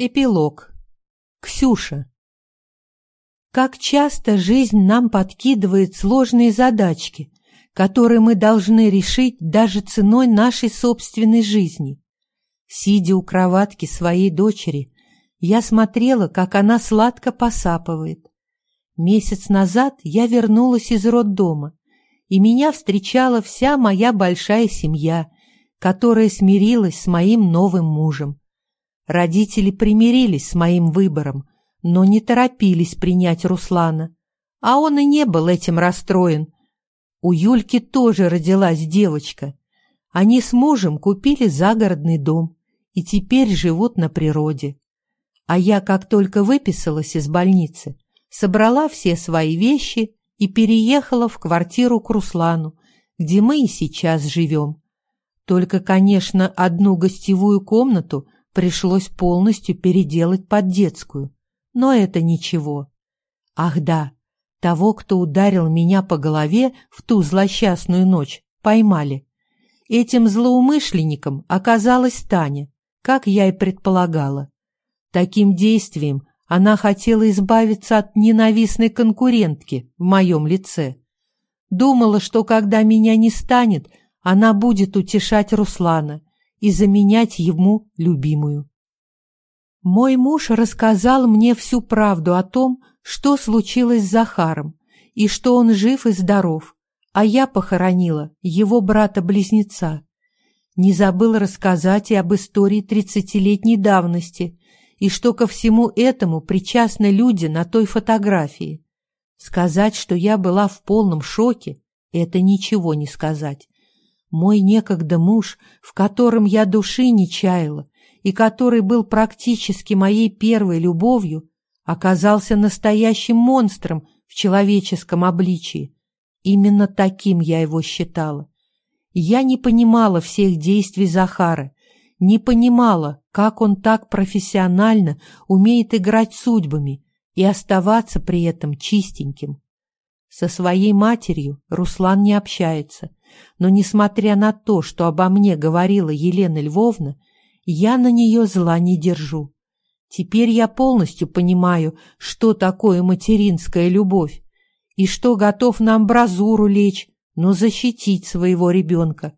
Эпилог. Ксюша. Как часто жизнь нам подкидывает сложные задачки, которые мы должны решить даже ценой нашей собственной жизни. Сидя у кроватки своей дочери, я смотрела, как она сладко посапывает. Месяц назад я вернулась из роддома, и меня встречала вся моя большая семья, которая смирилась с моим новым мужем. Родители примирились с моим выбором, но не торопились принять Руслана. А он и не был этим расстроен. У Юльки тоже родилась девочка. Они с мужем купили загородный дом и теперь живут на природе. А я, как только выписалась из больницы, собрала все свои вещи и переехала в квартиру к Руслану, где мы и сейчас живем. Только, конечно, одну гостевую комнату – пришлось полностью переделать под детскую. Но это ничего. Ах да, того, кто ударил меня по голове в ту злосчастную ночь, поймали. Этим злоумышленником оказалась Таня, как я и предполагала. Таким действием она хотела избавиться от ненавистной конкурентки в моем лице. Думала, что когда меня не станет, она будет утешать Руслана и заменять ему любимую. Мой муж рассказал мне всю правду о том, что случилось с Захаром, и что он жив и здоров, а я похоронила его брата-близнеца. Не забыл рассказать и об истории тридцатилетней давности, и что ко всему этому причастны люди на той фотографии. Сказать, что я была в полном шоке, это ничего не сказать. Мой некогда муж, в котором я души не чаяла и который был практически моей первой любовью, оказался настоящим монстром в человеческом обличии. Именно таким я его считала. Я не понимала всех действий Захара, не понимала, как он так профессионально умеет играть судьбами и оставаться при этом чистеньким. Со своей матерью Руслан не общается, но, несмотря на то, что обо мне говорила Елена Львовна, я на нее зла не держу. Теперь я полностью понимаю, что такое материнская любовь, и что готов на амбразуру лечь, но защитить своего ребенка.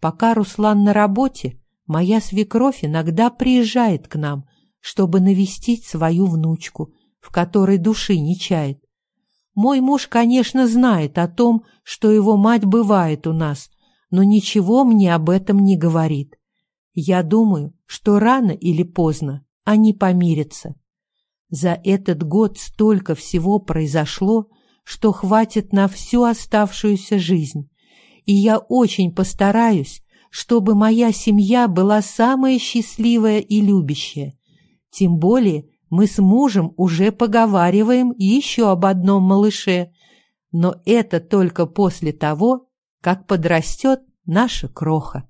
Пока Руслан на работе, моя свекровь иногда приезжает к нам, чтобы навестить свою внучку, в которой души не чает. Мой муж, конечно, знает о том, что его мать бывает у нас, но ничего мне об этом не говорит. Я думаю, что рано или поздно они помирятся. За этот год столько всего произошло, что хватит на всю оставшуюся жизнь. И я очень постараюсь, чтобы моя семья была самая счастливая и любящая. Тем более мы с мужем уже поговариваем еще об одном малыше, но это только после того, как подрастет наша кроха.